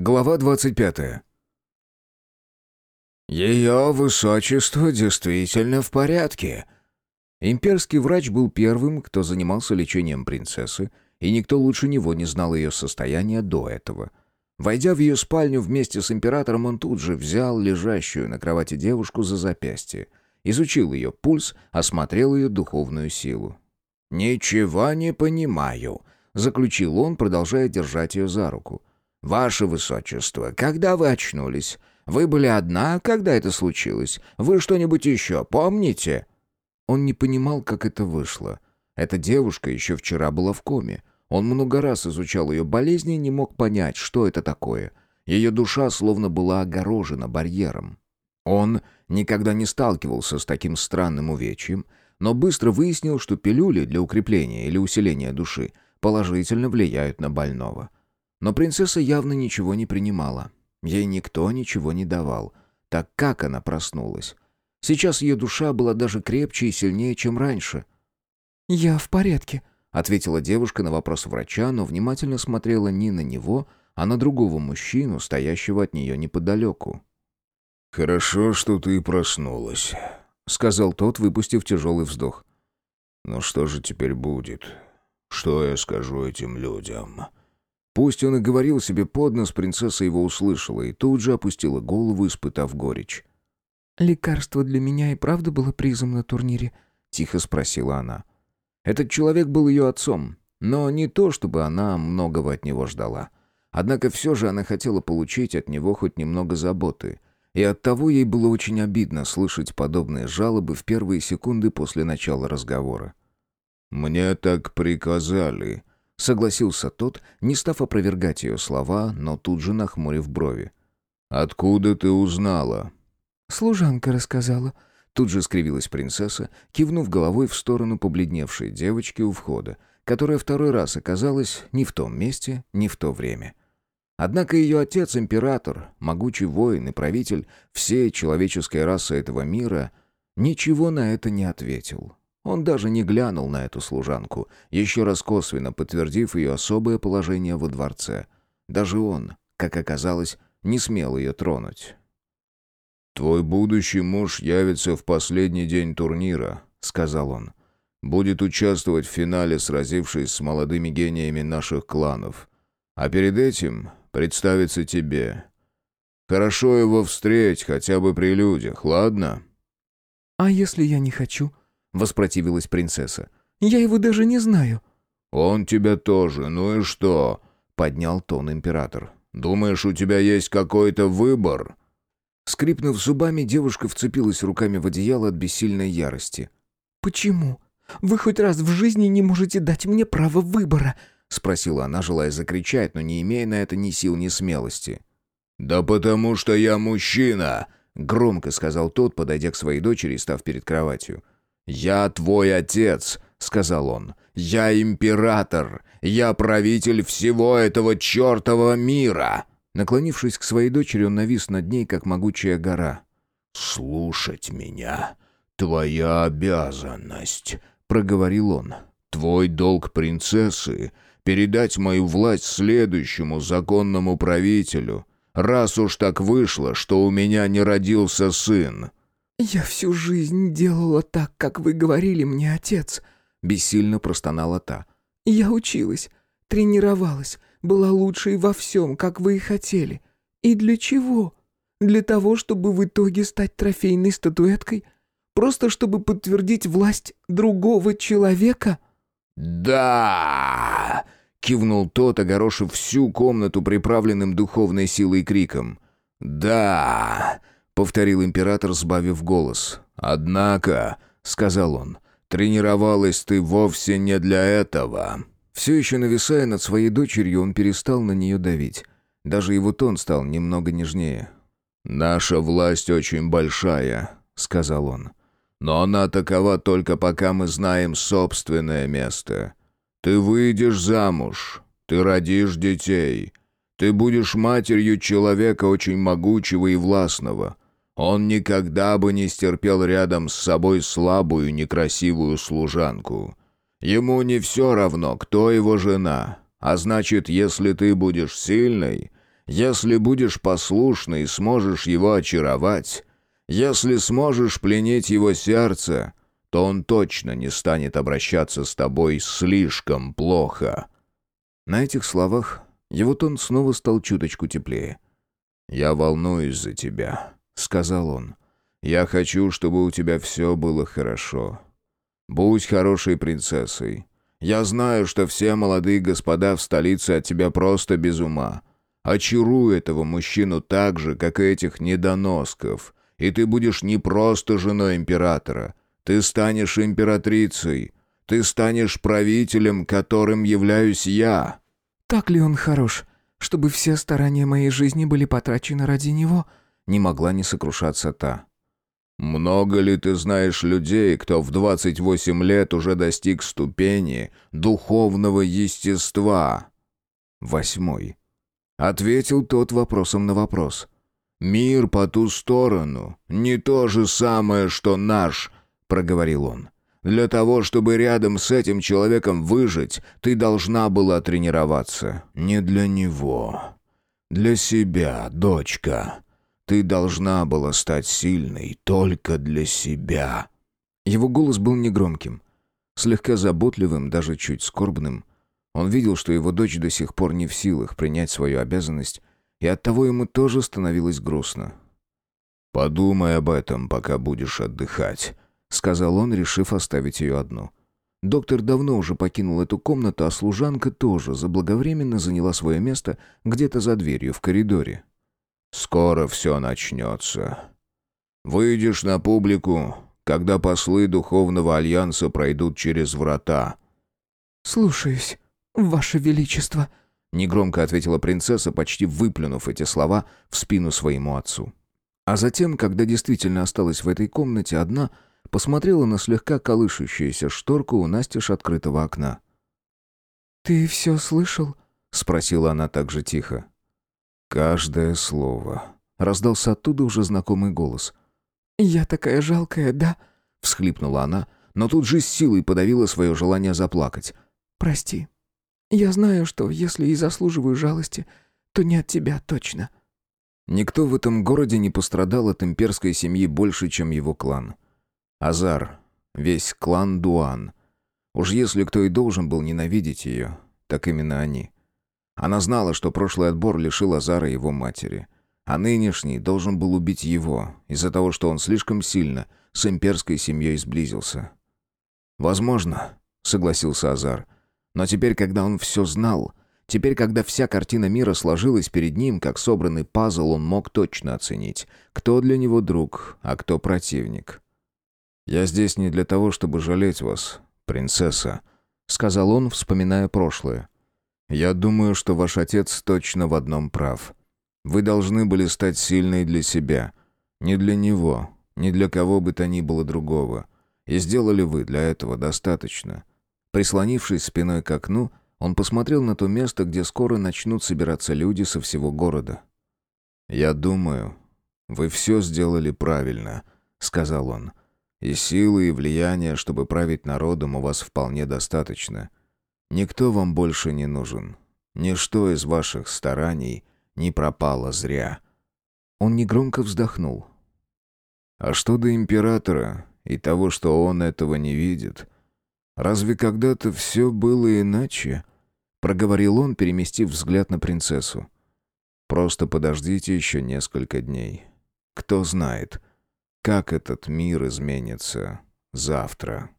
Глава 25. «Ее высочество действительно в порядке». Имперский врач был первым, кто занимался лечением принцессы, и никто лучше него не знал ее состояние до этого. Войдя в ее спальню вместе с императором, он тут же взял лежащую на кровати девушку за запястье, изучил ее пульс, осмотрел ее духовную силу. «Ничего не понимаю», — заключил он, продолжая держать ее за руку. «Ваше высочество, когда вы очнулись? Вы были одна, когда это случилось? Вы что-нибудь еще помните?» Он не понимал, как это вышло. Эта девушка еще вчера была в коме. Он много раз изучал ее болезни и не мог понять, что это такое. Ее душа словно была огорожена барьером. Он никогда не сталкивался с таким странным увечьем, но быстро выяснил, что пилюли для укрепления или усиления души положительно влияют на больного. Но принцесса явно ничего не принимала. Ей никто ничего не давал. Так как она проснулась? Сейчас ее душа была даже крепче и сильнее, чем раньше. «Я в порядке», — ответила девушка на вопрос врача, но внимательно смотрела не на него, а на другого мужчину, стоящего от нее неподалеку. «Хорошо, что ты проснулась», — сказал тот, выпустив тяжелый вздох. «Но что же теперь будет? Что я скажу этим людям?» Пусть он и говорил себе под нос, принцесса его услышала и тут же опустила голову, испытав горечь. «Лекарство для меня и правда было призом на турнире?» — тихо спросила она. Этот человек был ее отцом, но не то, чтобы она многого от него ждала. Однако все же она хотела получить от него хоть немного заботы. И оттого ей было очень обидно слышать подобные жалобы в первые секунды после начала разговора. «Мне так приказали», Согласился тот, не став опровергать ее слова, но тут же нахмурив брови. «Откуда ты узнала?» «Служанка рассказала». Тут же скривилась принцесса, кивнув головой в сторону побледневшей девочки у входа, которая второй раз оказалась не в том месте, не в то время. Однако ее отец, император, могучий воин и правитель всей человеческой расы этого мира, ничего на это не ответил. Он даже не глянул на эту служанку, еще раз косвенно подтвердив ее особое положение во дворце. Даже он, как оказалось, не смел ее тронуть. «Твой будущий муж явится в последний день турнира», — сказал он. «Будет участвовать в финале, сразившись с молодыми гениями наших кланов. А перед этим представится тебе. Хорошо его встреть хотя бы при людях, ладно?» «А если я не хочу?» — воспротивилась принцесса. «Я его даже не знаю». «Он тебя тоже, ну и что?» — поднял тон император. «Думаешь, у тебя есть какой-то выбор?» Скрипнув зубами, девушка вцепилась руками в одеяло от бессильной ярости. «Почему? Вы хоть раз в жизни не можете дать мне право выбора?» — спросила она, желая закричать, но не имея на это ни сил, ни смелости. «Да потому что я мужчина!» — громко сказал тот, подойдя к своей дочери и став перед кроватью. «Я твой отец», — сказал он. «Я император. Я правитель всего этого чертового мира». Наклонившись к своей дочери, он навис над ней, как могучая гора. «Слушать меня — твоя обязанность», — проговорил он. «Твой долг принцессы — передать мою власть следующему законному правителю, раз уж так вышло, что у меня не родился сын». «Я всю жизнь делала так, как вы говорили мне, отец», — бессильно простонала та. «Я училась, тренировалась, была лучшей во всем, как вы и хотели. И для чего? Для того, чтобы в итоге стать трофейной статуэткой? Просто чтобы подтвердить власть другого человека?» «Да!» — кивнул тот, огорошив всю комнату приправленным духовной силой криком. «Да!» Повторил император, сбавив голос. «Однако», — сказал он, — «тренировалась ты вовсе не для этого». Все еще нависая над своей дочерью, он перестал на нее давить. Даже его тон стал немного нежнее. «Наша власть очень большая», — сказал он. «Но она такова только пока мы знаем собственное место. Ты выйдешь замуж, ты родишь детей, ты будешь матерью человека очень могучего и властного». Он никогда бы не стерпел рядом с собой слабую, некрасивую служанку. Ему не все равно, кто его жена. А значит, если ты будешь сильной, Если будешь послушный и сможешь его очаровать, если сможешь пленить его сердце, то он точно не станет обращаться с тобой слишком плохо». На этих словах его тон снова стал чуточку теплее. «Я волнуюсь за тебя», — сказал он. «Я хочу, чтобы у тебя все было хорошо. Будь хорошей принцессой. Я знаю, что все молодые господа в столице от тебя просто без ума. Очаруй этого мужчину так же, как и этих недоносков, и ты будешь не просто женой императора. Ты станешь императрицей. Ты станешь правителем, которым являюсь я». «Так ли он хорош, чтобы все старания моей жизни были потрачены ради него?» Не могла не сокрушаться та. «Много ли ты знаешь людей, кто в 28 лет уже достиг ступени духовного естества?» Восьмой. Ответил тот вопросом на вопрос. «Мир по ту сторону не то же самое, что наш», — проговорил он. «Для того, чтобы рядом с этим человеком выжить, ты должна была тренироваться. Не для него. Для себя, дочка. Ты должна была стать сильной только для себя». Его голос был негромким, слегка заботливым, даже чуть скорбным. Он видел, что его дочь до сих пор не в силах принять свою обязанность, и оттого ему тоже становилось грустно. «Подумай об этом, пока будешь отдыхать», — сказал он, решив оставить ее одну. Доктор давно уже покинул эту комнату, а служанка тоже заблаговременно заняла свое место где-то за дверью в коридоре. Скоро все начнется. Выйдешь на публику, когда послы Духовного Альянса пройдут через врата». «Слушаюсь, Ваше Величество», — негромко ответила принцесса, почти выплюнув эти слова в спину своему отцу. А затем, когда действительно осталась в этой комнате одна, посмотрела на слегка колышущуюся шторку у настежь открытого окна. «Ты все слышал?» — спросила она так же тихо. «Каждое слово». Раздался оттуда уже знакомый голос. «Я такая жалкая, да?» — всхлипнула она, но тут же с силой подавила свое желание заплакать. «Прости. Я знаю, что если и заслуживаю жалости, то не от тебя точно». Никто в этом городе не пострадал от имперской семьи больше, чем его клан. Азар, весь клан Дуан. Уж если кто и должен был ненавидеть ее, так именно они. Она знала, что прошлый отбор лишил Азара его матери. А нынешний должен был убить его, из-за того, что он слишком сильно с имперской семьей сблизился. «Возможно», — согласился Азар. «Но теперь, когда он все знал, теперь, когда вся картина мира сложилась перед ним, как собранный пазл, он мог точно оценить, кто для него друг, а кто противник». «Я здесь не для того, чтобы жалеть вас, принцесса», — сказал он, вспоминая прошлое. Я думаю, что ваш отец точно в одном прав. Вы должны были стать сильной для себя. Не для него, не для кого бы то ни было другого. И сделали вы для этого достаточно. Прислонившись спиной к окну, он посмотрел на то место, где скоро начнут собираться люди со всего города. «Я думаю, вы все сделали правильно», — сказал он. «И силы, и влияния, чтобы править народом, у вас вполне достаточно. Никто вам больше не нужен. Ничто из ваших стараний не пропало зря». Он негромко вздохнул. «А что до императора и того, что он этого не видит? Разве когда-то все было иначе?» Проговорил он, переместив взгляд на принцессу. «Просто подождите еще несколько дней. Кто знает, как этот мир изменится завтра».